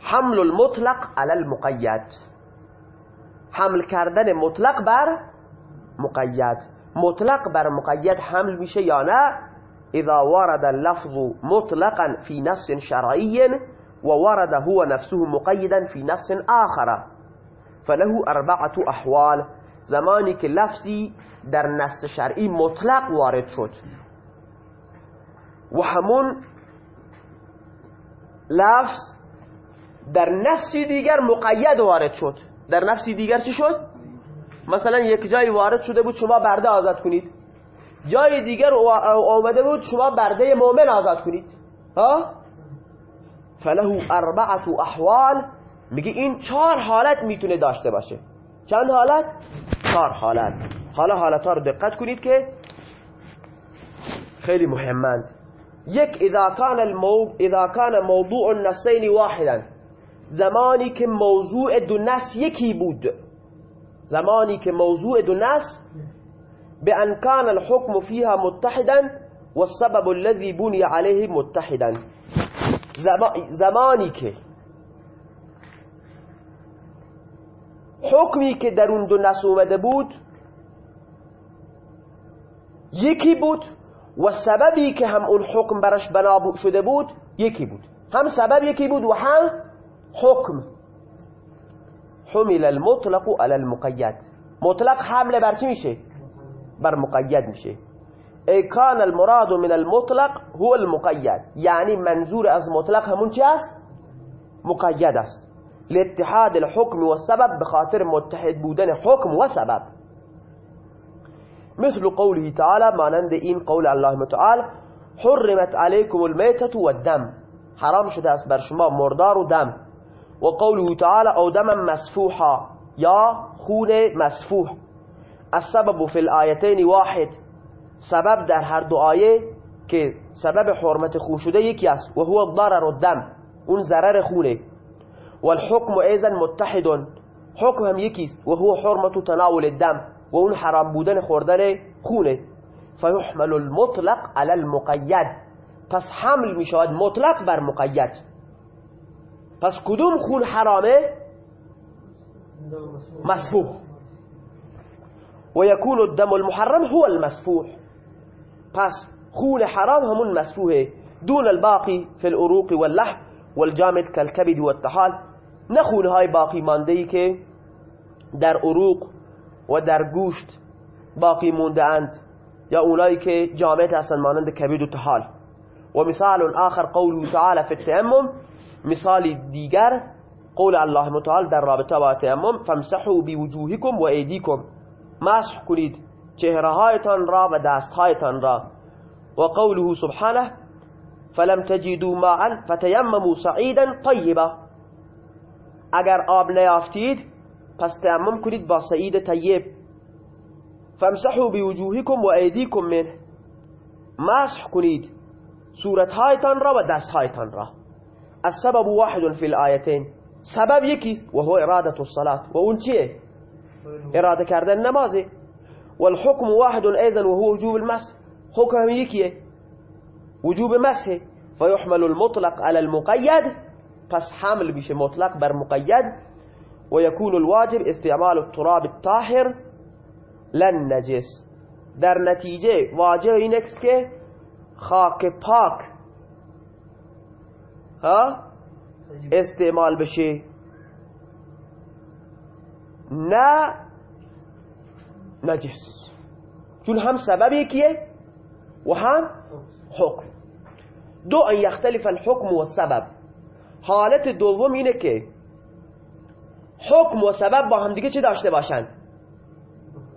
حمل المطلق على المقید. حمل کردن مطلق بر مقید. مطلق بر مقید حمل میشه یا نه؟ اذا ورد اللفظ مطلقا في نص شرعي وورد هو نفسه مقيدا في نص آخر. فله اربعه احوال زمانی که لفظی در نص شرعی مطلق وارد شد. و همون لفظ در نفسی دیگر مقید وارد شد. در نفسی دیگر چی شد؟ مثلا یک جایی وارد شده بود شما برده آزاد کنید. جای دیگر آمده بود شما برده مؤمن آزاد کنید. ها؟ فله اربعت احوال. میگه این چهار حالت می‌تونه داشته باشه. چند حالت؟ چهار حالت. حالا حالت ها رو دقت کنید که خیلی مهمند. یک اذا کان المو... اذا کان موضوع النسین واحدا. زمانی که موضوع دو نس یکی بود. زمانی که موضوع دو نس بأن كان الحكم فيها متحدا والسبب الذي بني عليه متحدا. زمانی که حکمی که در اون دو نس اومده بود یکی بود و سببی که هم اون حکم برش بنا شده بود یکی بود. هم سبب یکی بود و هم حکم. حمل المطلق على المقید. مطلق حمله بر چی میشه؟ بر مقید میشه. ای کان المراد من المطلق هو المقید یعنی منظور أز مطلق همون چی است؟ مقید است. لاتحاد الحكم والسبب بخاطر متحد بودن حکم و سبب مثل قوله تعالى مانند این قول الله تعالى حرمت عليكم الميتة والدم. حرام شده است بر شما مردار و دم. و قوله تعالى أو دم مسفوحا یا خون مسفوح. السبب في الآيتين واحد. سبب در هر دو آیه که سبب حرمت خون شده یکی است. و هو الضرر الدم اون ضرر خونه. والحكم ايضا متحد حکم هم یکیست و هو حرمت تناول الدم و اون حرام بودن خوردن خونه. فيحمل المطلق على المقید. پس حمل می شود مطلق بر مقید. پس کدوم خون حرامه؟ مسفوح و یکون الدم المحرم هو المسفوح پس خون حرام همون مسفوحه دون الباقی في الأروق واللحم والجامد كالكبد والتحال نه های باقی مانده ای که در عروق و در گوشت باقی مونده اند یا اونایی که جامد هستند مانند کبد و تحال و مثال آخر قوله تعالى في التيمم مثال دیگر قول الله متعال در رابطه با تیمم فامسحوا بوجوهکم و ایدیکم. مسح کنید. چهره هایتان را و دست هایتان را. و قوله سبحانه فلم تجدوا ماء فتيمموا صعيدا طيبا اگر آب نیافتید پس تیمم کنید با سعید طیب. فامسحوا بوجوهکم و ایدیکم منه. مسح کنید صورتهایتان را و دستهایتان را. السبب واحد في الآيتين سبب یکی و هو ارادة الصلاة. و اون چیه؟ ارادة کردن نمازه. والحكم واحد أيضا وهو وجوب المسح حكم یکیه وجوب مسح فيحمل المطلق على المقيد. پس حمل میشه مطلق بر مقید و یکون الواجب استعمال التراب الطاهر لن نجس. در نتیجه واجب این که خاک پاک ها؟ استعمال بشه نه نجس چون هم سبب یکیه و هم حکم دو أن یختلف الحکم و سبب حالت دوم اینه که حکم و سبب با هم دیگه چه داشته باشند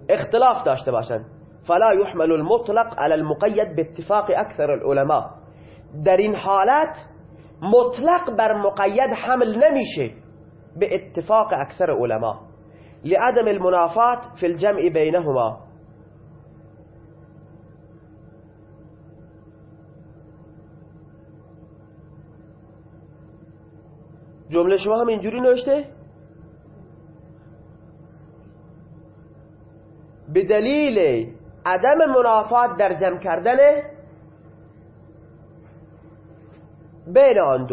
اختلاف داشته باشند فلا يحمل المطلق على المقید به اتفاق اکثر العلماء. در این حالت مطلق بر مقید حمل نمیشه. به اتفاق اکثر علماء لعدم المنافات في الجمع بينهما. جمله شما هم اینجوری نوشته؟ به عدم منافات در جمع کردن بین آن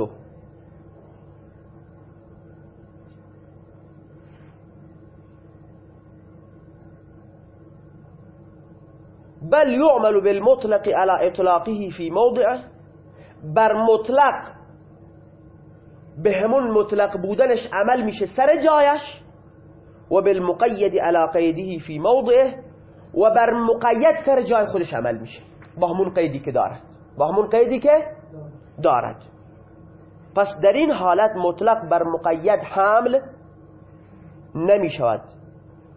بل يعمل بالمطلق على اطلاقه في موضعه. بر مطلق به همون مطلق بودنش عمل میشه سر جایش. و بالمقید على قیده فی موضعه. و بر مقید سر جای خودش عمل میشه. با همون قیدی که دارد. با همون قیدی که دارد. پس در این حالت مطلق بر مقید حمل نمی شود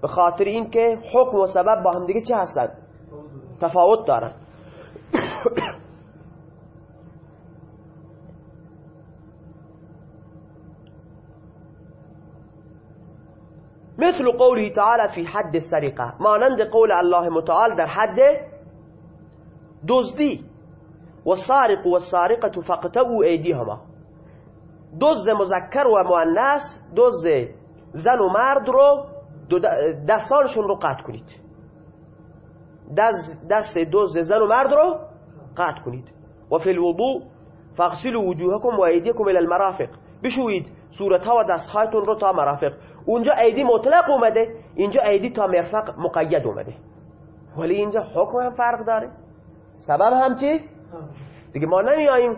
به خاطر اینکه حکم و سبب با هم دیگه چه هستند؟ تفاوت دارند مثل قوله تعالى في حد السرقة. مانند قول الله متعال در حد دزدی. والسارق والسارقة فاقتوا ایدیهما دزد مذکر و مؤنث دزد زن و مرد رو دستانشون رو قطع کنید. دست دزد زن و مرد رو قطع کنید. و فی الوضوء فاغسلوا وجوهكم و ایدیکم الى المرافق. بشوید صورتها و دستهایتون رو تا مرافق. اونجا ایدی مطلق اومده اینجا ایدی تا مرفق مقید اومده. ولی اینجا حکم هم فرق داره. سبب هم چی؟ دیگه ما نمیاییم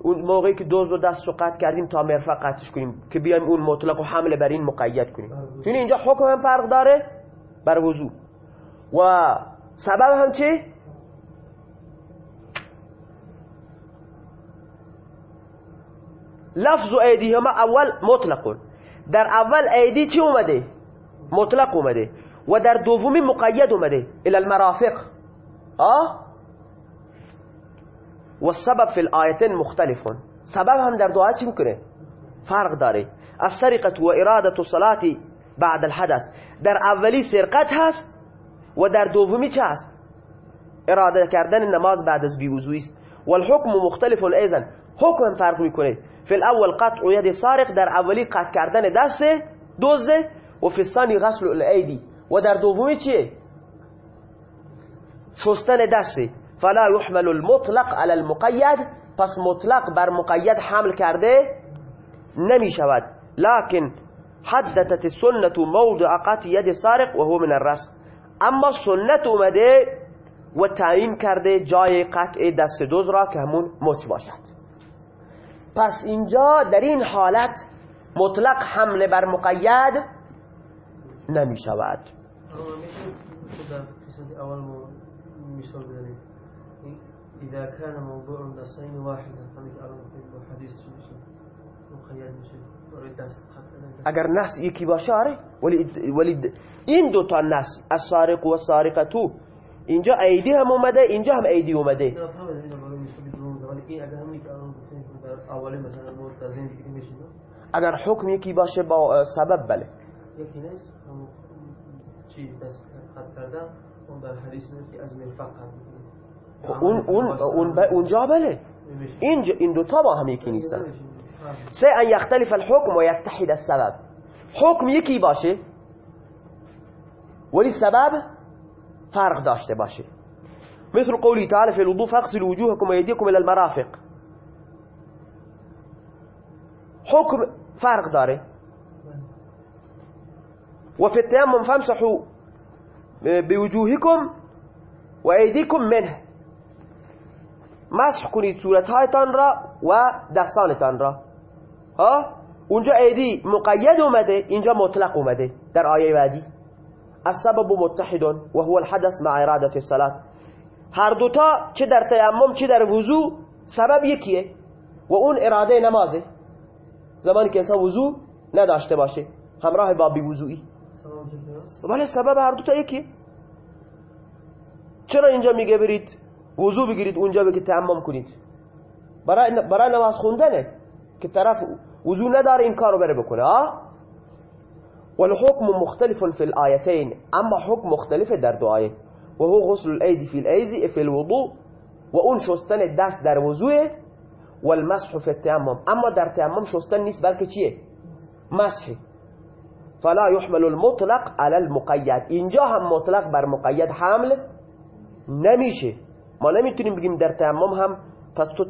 اون موقعی که دوز و دست رو قطع کردیم تا مرفق قطعش کنیم که بیایم اون مطلق و حمله بر این مقید کنیم. چون اینجا حکم هم فرق داره بر وضوع و سبب هم چی؟ لفظ ایدیهما اول مطلقون در اول ایدی چی اومده؟ مطلق اومده. و در دومی مقید اومده. إلى المرافق. آه و سبب فی الآیتین مختلفون. سبب هم در دعا چی میکنه؟ فرق داره. السرقت و ارادت صلاتی بعد الحدث. در اولی سرقت هست. و در دومی چه هست اراده کردن نماز بعد از بیوزوی است. والحکم مختلف ایضا. حکم فرق میکنه. فی الأول قطع ید سارق در اولی قطع کردن دست دوزه و فی الثانی غسل الایدی. و در دومی چیه؟ شستن دسته فلا يحمل المطلق على المقید. پس مطلق بر مقید حمل کرده نمی شود لكن حددت السنة موضع قطع ید سارق و هو من الرسم. اما سنت اومده و تعیین کرده جای قطع دست دوز را که همون مچ باشد. پس اینجا در این حالت مطلق حمله بر مقید نمی شود اذا كان موضوع نصين واحدا با حدیث چی میشه؟ مقید میشه؟ برای دست اگر نص یکی باشه آره ولی, ولی این دو تا نص السارق و سارقتو اینجا ایدی هم اومده اینجا هم ایدی اومده. اگر حکم یکی باشه با سبب بله. یکی نیست همون چی دست خط کرده اون در حدیث میگه که از مرفق قد اون اون اون اونجا بله. اینجا این دو تا با هم یکی نیستن. سه أن یختلف الحکم و یتحد السبب. حکم یکی باشه ولی سبب فرق داشته باشه مثل قولی تعالی فی الوضوء فاغسلوا وجوهكم ويديكم إلى المرافق. حکم فرق داره و فی التیمم فامسحوا بوجوهكم و ایدیکم منه. مسح کنید صورتهایتان را و دستانتان را ها؟ اونجا ایدی مقید اومده اینجا مطلق اومده در آیه بعدی. السبب متحد و هو الحدث مع اراده الصلاه هر دوتا چه در تیمم چه در وضو سبب یکیه و اون اراده نمازه. زمانی که انسان وضو نداشته باشه همراه با بی وضوعی ولی سبب هر دو تا یکی چرا اینجا میگه برید وضو بگیرید اونجا بگید تعمم کنید؟ برای, برای نماز خوندنه. که طرف وضو نداره این کارو بره بکنه ها والحكم مختلف في الآيتين أما حکم مختلف در دو آیه و هو غسل الأيدي في الأيزي في الوضوء و اون شستن دست در وضوء والمسح في التيمم. أما در تیمم شستن نیست بلکه چیه؟ مسح. فلا يحمل المطلق على المقید اینجا هم مطلق بر مقید حمل نمیشه. ما نمیتونیم بگیم در تیمم هم پس تو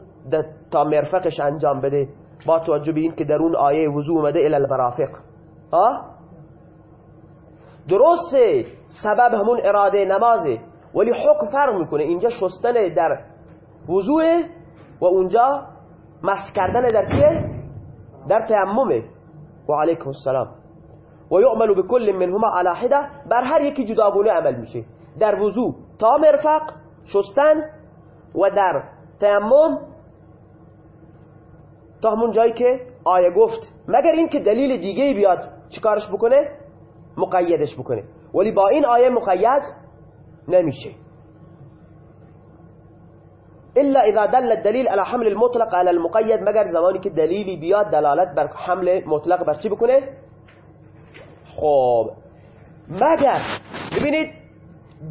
تا مرفقش انجام بده. با توجه به این که در اون آیه وضوع اومده الى المرافق. درسته. سبب همون اراده نمازه. ولی حکم فرق می‌کنه. اینجا شستن در وضوع و اونجا مس کردن در چیه؟ در تیممه. و علیکم السلام. و یعمل بكل منهما على حده. بر هر یکی جداگونه عمل میشه. در وضوع تا مرفق شستن و در تیمم تا همون جایی که آیه گفت مگر این که دلیل دیگه بیاد چیکارش بکنه؟ مقیدش بکنه. ولی با این آیه مقید نمیشه. الا اذا دل الدلیل على حمل المطلق على المقید مگر زمانی که دلیلی بیاد دلالت بر حمل مطلق بر چی بکنه؟ خب مگر ببینید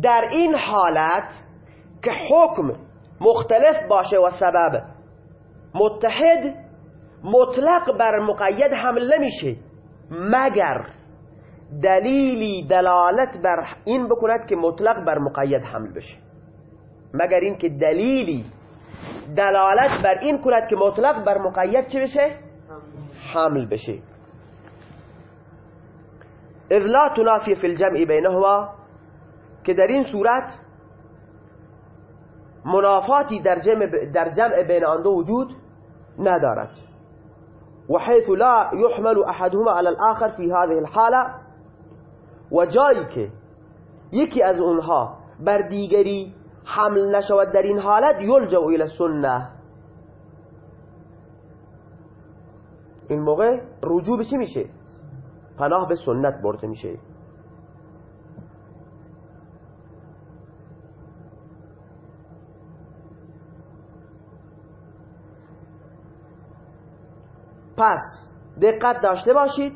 در این حالت که حکم مختلف باشه و سبب متحد مطلق بر مقید حمل نمیشه مگر دلیلی دلالت بر این بکند که مطلق بر مقید حمل بشه. مگر این که دلیلی دلالت بر این کند که مطلق بر مقید چه بشه؟ حمل بشه. اذ لا تنافی فی الجمع بینهما که در این صورت منافاتی در جمع, در جمع بین آن دو وجود ندارد. وحيث لا يحمل أحدهما على الآخر في هذه الحالة. و جایی که یکی از اونها بر حمل نشود در این حالت یلجو إلى سنه این موقع رجوع به چی میشه؟ پناه به سنت برده میشه. پس دقت داشته باشید.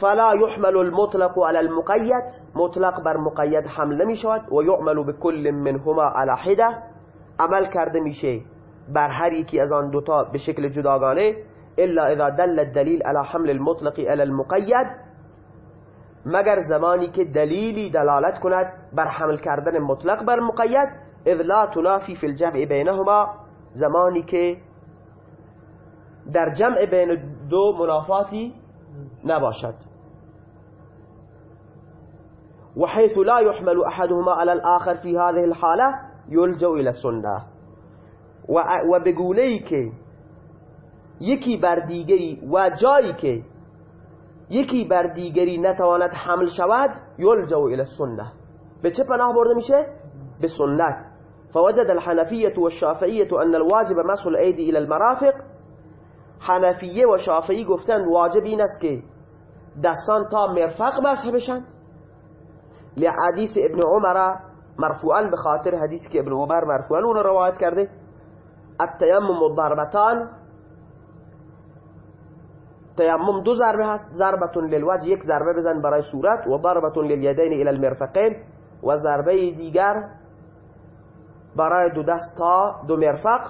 فلا يحمل المطلق على المقيد. مطلق بر مقید حمل نمی شود و يعمل بكل منهما على حدة. عمل کرده میشه بر هر یکی از آن دوتا به شکل جداگانه. الا اذا دل الدلیل على حمل المطلق على المقید مگر زمانی که دلیلی دلالت کند بر حمل کردن مطلق بر مقید اذ لا تنافی فی الجمع بینهما زمانی که در جمع بین دو منافاتی نباشد. وحيث لا يحمل أحدهما على الآخر في هذه الحالة يلجو إلى السنة. و بگونه که یکی بر دیگری و جایی که یکی بر دیگری نتواند حمل شود یلجو إلى السنة. به چه پناه برده میشه؟ به سنت فوجد الحنفیه والشافعیه أن الواجب مسح الأيدي إلى المرافق حنفیه و شافعی گفتن واجب این است که دستان تا مرفق مسح بشن. لحدیث ابن عمر مرفوعا به خاطر حدیثی که ابن عمر مرفوعا اون روایت کرده. التیمم ضربتان. تیمم دو ضربه هست. ضربتون للوجه یک ضربه بزن برای صورت و ضربتون للیدین إلى المرفقین و ضربه دیگر برای دو دست تا دو مرفق.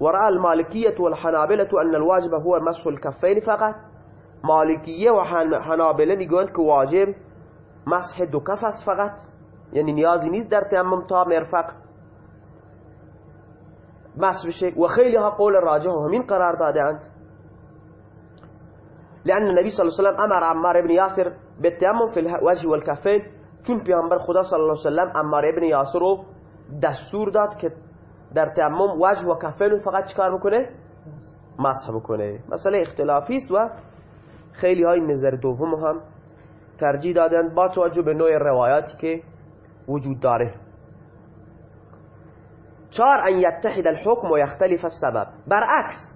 ورأى المالكية والحنابلة أن الواجب هو مسح الكفين فقط. مالكية وحنابلة میگویند که واجب مسح دو کف فقط. یعنی نیازی نیست در تیمم تا مرفق. مسح بشه و خیلی ها قول راجح همین قرار دادند لأن النبي صلى الله عليه وسلم أمر عمار بن ياسر بالتيمم في الوجه والكفين. چون پیامبر خدا صلی الله علیه و سلم عمار ابن یاسر رو دستور داد که در تیمم وجه و کفین فقط چیکار بکنه؟ مسح بکنه. مسئله اختلافی است و خیلی های نظر دوم هم ترجیح دادن با توجه به نوع روایاتی که وجود داره. چهار ان یتحد الحکم و یختلف السبب. برعکس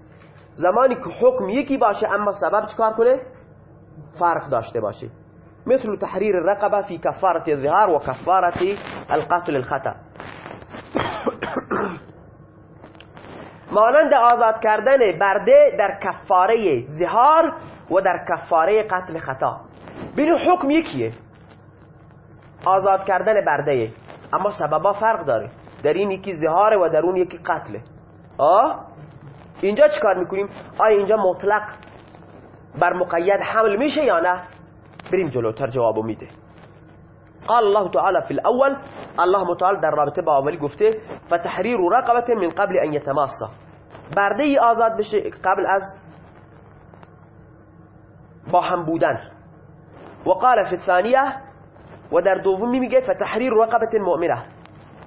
زمانی که حکم یکی باشه اما سبب چکار کنه؟ فرق داشته باشه. مثل تحریر الرقبه في كفارة الظهار وكفارة القتل الخطأ. مانند آزاد کردن برده در کفاره زهار و در کفاره قتل خطا. بین حکم یکیه. آزاد کردن برده. اما سببا فرق داره. در این یکی زهاره و در اون یکی قتله. آه اینجا چیکار می‌کنیم؟ آیا اینجا مطلق بر مقید حمل میشه یا نه؟ بریم جلوتر جوابو میده. قال الله تعالى في الأول الله متعال در رابطة با اولی گفته فتحریر رقبة من قبل أن يتماسا. برده آزاد بشه قبل از با هم بودن. و قال في الثانية و در دومی مؤمنة.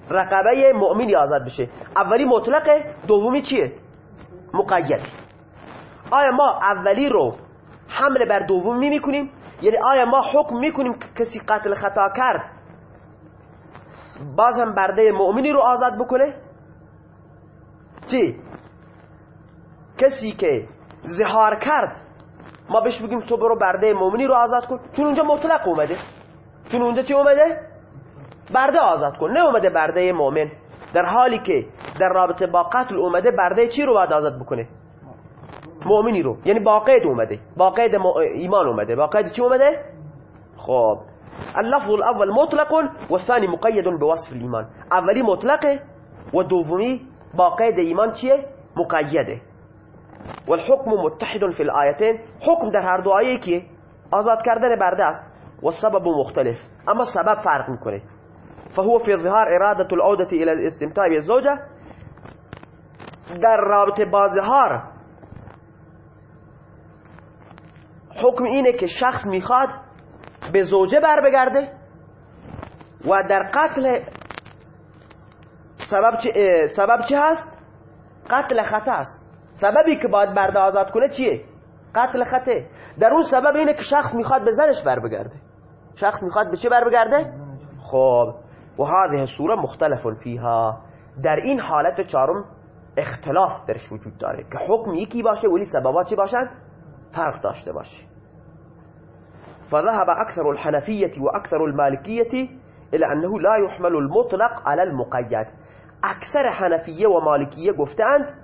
رقبه مؤمنی آزاد بشه. اولی مطلقه دومی چیه؟ مقید. آیا ما اولی رو حمل بر دومی میکنیم؟ یعنی آیا ما حکم می‌کنیم کسی قتل خطا کرد؟ باز برده مؤمنی رو آزاد بکنه؟ چی؟ کسی که زهار کرد ما بهش بگیم تو برو برده مؤمنی رو آزاد کن. چون اونجا مطلق اومده. چون اونجا چی اومده؟ برده آزاد کن. نه اومده برده مؤمن. در حالی که در رابطه با قتل اومده برده چی رو باید آزاد بکنه؟ مؤمنی رو. یعنی با قید اومده. با قید ایمان اومده. با قید چی اومده؟ خب. اللفظ الأول مطلق والثاني مقید بوصف الايمان اولی مطلقه و دومی با قید ایمان چیه؟ مقیده. والحكم متحد في الآيتين حکم در هر دو آیه کیه آزاد کردن برده است. و سبب مختلف. اما سبب فرق میکنه. فهو في ظهار ارادة العودة إلى الاستمتاع بالزوجة. در رابطه با ظهار حکم اینه که شخص می‌خواد به زوجه بر بگرده و در قتل سبب چی, سبب چی هست؟ قتل خطا است سببی که باید برده آزاد کنه چیه؟ قتل خطه در اون سبب اینه که شخص می‌خواد به زنش بر بگرده شخص می‌خواد به چه بر بگرده؟ خب و هذه صوره مختلف فیها در این حالت چهارم اختلاف درش وجود داره که حکم یکی باشه ولی سببات چی باشن؟ فرق داشته باشه. فذهب أكثر الحنفية وأكثر المالكية إلى أنه لا يحمل المطلق على المقيد أكثر حنفية ومالكية گفتند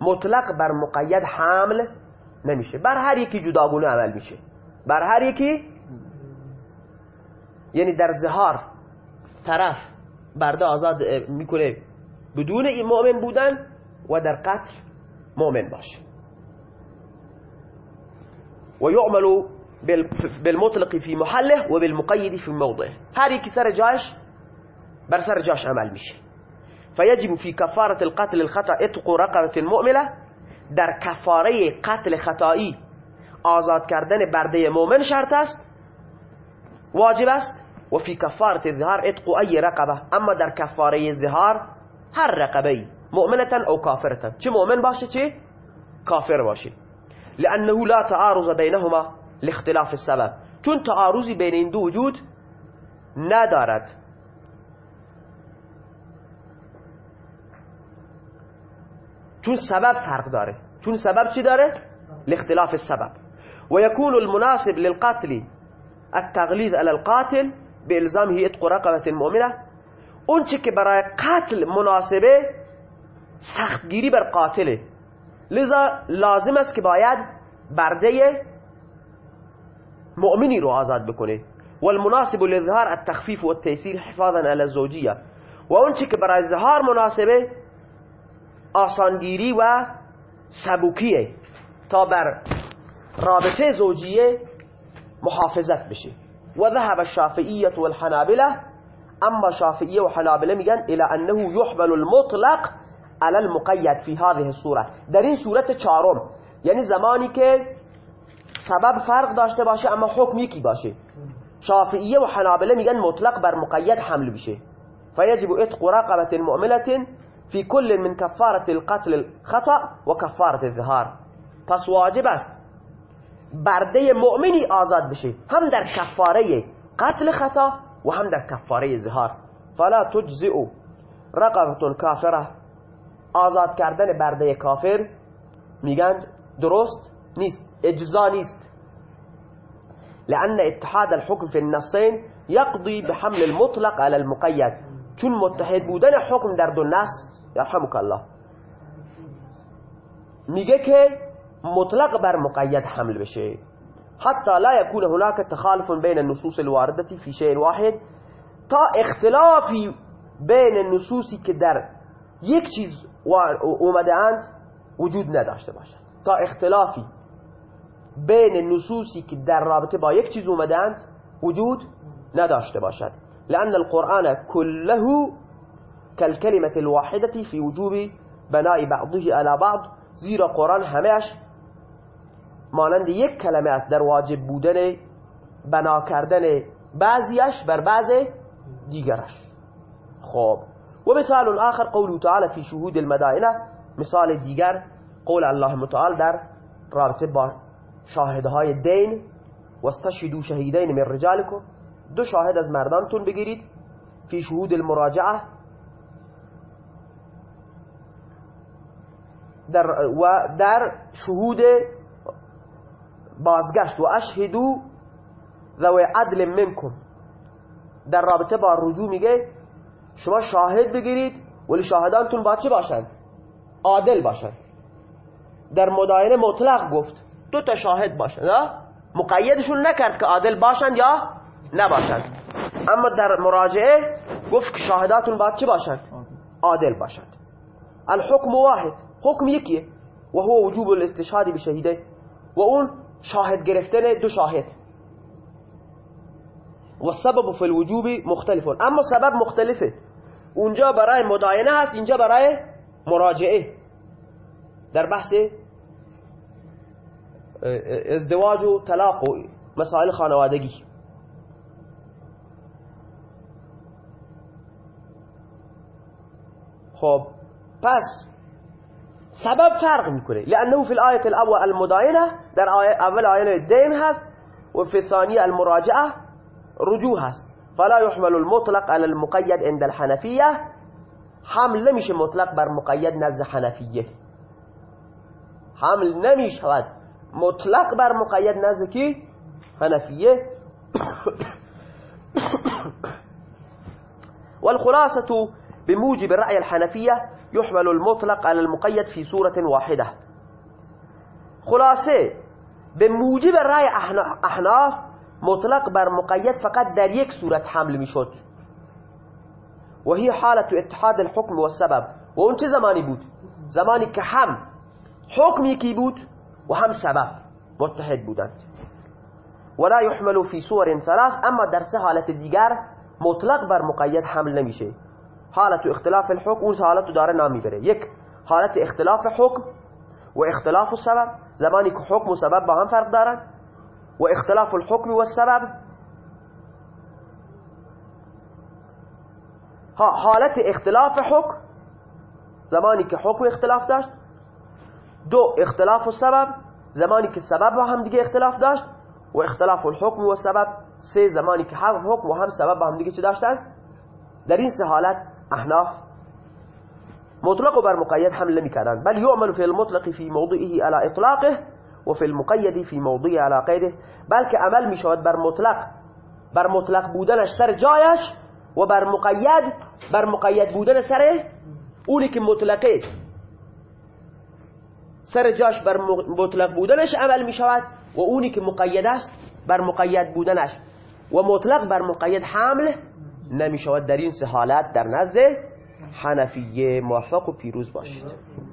مطلق بر مقید حمل نمیشه. بر هر یکی جداگونه عمل میشه. بر هر یکی؟ یعنی در زهار طرف برده آزاد می‌کنه بدون مؤمن بودن و در قتل مؤمن باشه. ويعمل بالمطلق في محله وبالمقيد في موضعه. هر يكي سر جاش بر سر جاش عمل میشه فيجب في كفارة القتل الخطأ اتق رقبة المؤمنة در كفارة قتل خطایی آزاد کردن برده مؤمن شرط است واجب است و فی کفارت الظهار اتق ای رقبة. اما در کفارة زهار هر رقبه مؤمنتا أو کافرتا چه مؤمن باشه چه کافر باشه. لأنه لا تعارض بينهما لاختلاف السبب. چون تعارضی بین این دو وجود ندارد. چون سبب فرق داره. چون سبب چی داره؟ لاختلاف السبب. ويكون المناسب للقتل التغليظ على القاتل بإلزامه إتق رقبة المؤمنة. اون چی که برای قتل مناسبه سختگیری بر قاتله. لذا لازم است که باید برده مؤمنی رو آزاد بکنه. والمناسب للظهار التخفيف والتيسير حفاظا على الزوجية و اون که برای ظهار مناسبه آسانگیری و سبوکیه تا بر رابطه زوجیه محافظت بشه. و ذهب الشافعیت والحنابلة اما شافعیه و حنابلة میگن إلى انه يحمل المطلق على المقید فی هذه الصورة. در این صورت چهارم یعنی زمانی که سبب فرق داشته باشه اما حکم یکی باشه. شافعیه و حنابله میگن مطلق بر مقید حمل بشه فيجب اتق رقبة مؤمنة في كل من كفاره القتل الخطأ و کفارة الظهار. پس واجب است برده مؤمنی آزاد بشه. هم در کفاره قتل خطأ و هم در کفاره ظهار. فلا تجزئ رقبتون کافره آزاد کردن برده کافر میگن درست نیست اجزا نیست. لأن اتحاد الحكم في النصين يقضي بحمل المطلق على المقيد. چون متحد بودن حکم در دو نص یرحمک الله. میگه که مطلق بر مقید حمل بشه. حتی لا يكون هناك تخالف بين النصوص الواردة في شيء واحد. تا اختلافی بین نصوصی که در یک چیز اومده اند وجود نداشته باشد. تا اختلافی بین نصوصی که در رابطه با یک چیز اومده اند وجود نداشته باشد. لأن القرآن كله كالكلمة الواحدة في وجوب بناء بعضه على بعض زیرا قرآن همهش مانند یک کلمه است در واجب بودن بنا کردن بعضیش بر بعض دیگرش. خب و مثال آخر قوله تعالى في شهود المدائنة مثال دیگر قول الله متعال در رابطه با شاهدهای دین واستشهدوا شهیدین من رجالكم دو شاهد از مردانتون بگیرید. فی شهود المراجعة در و در شهود بازگشت. و اشهدو ذوی عدل منکم. در رابطه با رجوع میگه شما شاهد بگیرید ولی شاهدانتون باید چه باشند عادل باشند در مداینه مطلق گفت دو تا شاهد باشند مقیدشون نکرد که عادل باشند یا نباشند اما در مراجعه گفت که شاهداتون باید چه باشند عادل باشند الحکم واحد. حکم یکیه. و هو وجوب الاستشهاد بشهیده. و اون شاهد گرفتن دو شاهد. و سبب فی الوجوب مختلف. أما سبب مختلفة. اونجا برای مداینه هست اینجا برای مراجعه. در بحث ازدواج و طلاق و مسائل خانوادگی. خب پس سبب فرق میکنه. لأنه فی الآیة الأول المداینه در اول آیه دین هست و فی ثانیه المراجعه. رجوع هست فلا يحمل المطلق على المقید عند الحنفیه حمل نمیشه مطلق بر مقید نزد حنفیه. حمل نمیشود. مطلق بر مقید نزد کی؟ حنفیه. والخلاصة بموجب الرأي الحنفية يحمل المطلق على المقيد في صورة واحدة. خلاصة بموجب الرأي احناف مطلق بر مقید فقط در یک صورت حمل میشد. و هی حالت اتحاد الحكم و السبب. و اون چه زمانی بود؟ زمانی که هم حکم یکی بود و هم سبب متحد بودند. ولا يحمل في صور ثلاث اما در سه حالت دیگر مطلق بر مقید حمل نمیشه. حالت اختلاف الحکم اون حالت داره نام میبره یک حالت اختلاف حکم و اختلاف السبب. زمانی که حکم و سبب با هم فرق دارن. و اختلاف الحکم و السبب حالت اختلاف حکم زمانی که حکم اختلاف داشت. دو اختلاف السبب زمانی که سبب با هم دیگه اختلاف داشت. و اختلاف الحکم و سبب سه زمانی که هم حکم و هم سبب با هم دیگه چه داشتن. در این سه حالت احناف مطلق بر مقید حمل نمی‌کردند بل يعمل في المطلق في موضعه على اطلاقه. وفي المقيد في موضعه على قيده بلکه عمل می‌شود بر مطلق. بر مطلق بودنش سر جایش و بر مقید بر مقید بودن سر اونی که مطلقه. سر جاش بر مطلق بودنش عمل می شود و اونی که مقید است بر مقید بودنش. و مطلق بر مقید حمل نمی شود در این سه حالت در نزد حنفیه موفق و پیروز باشید.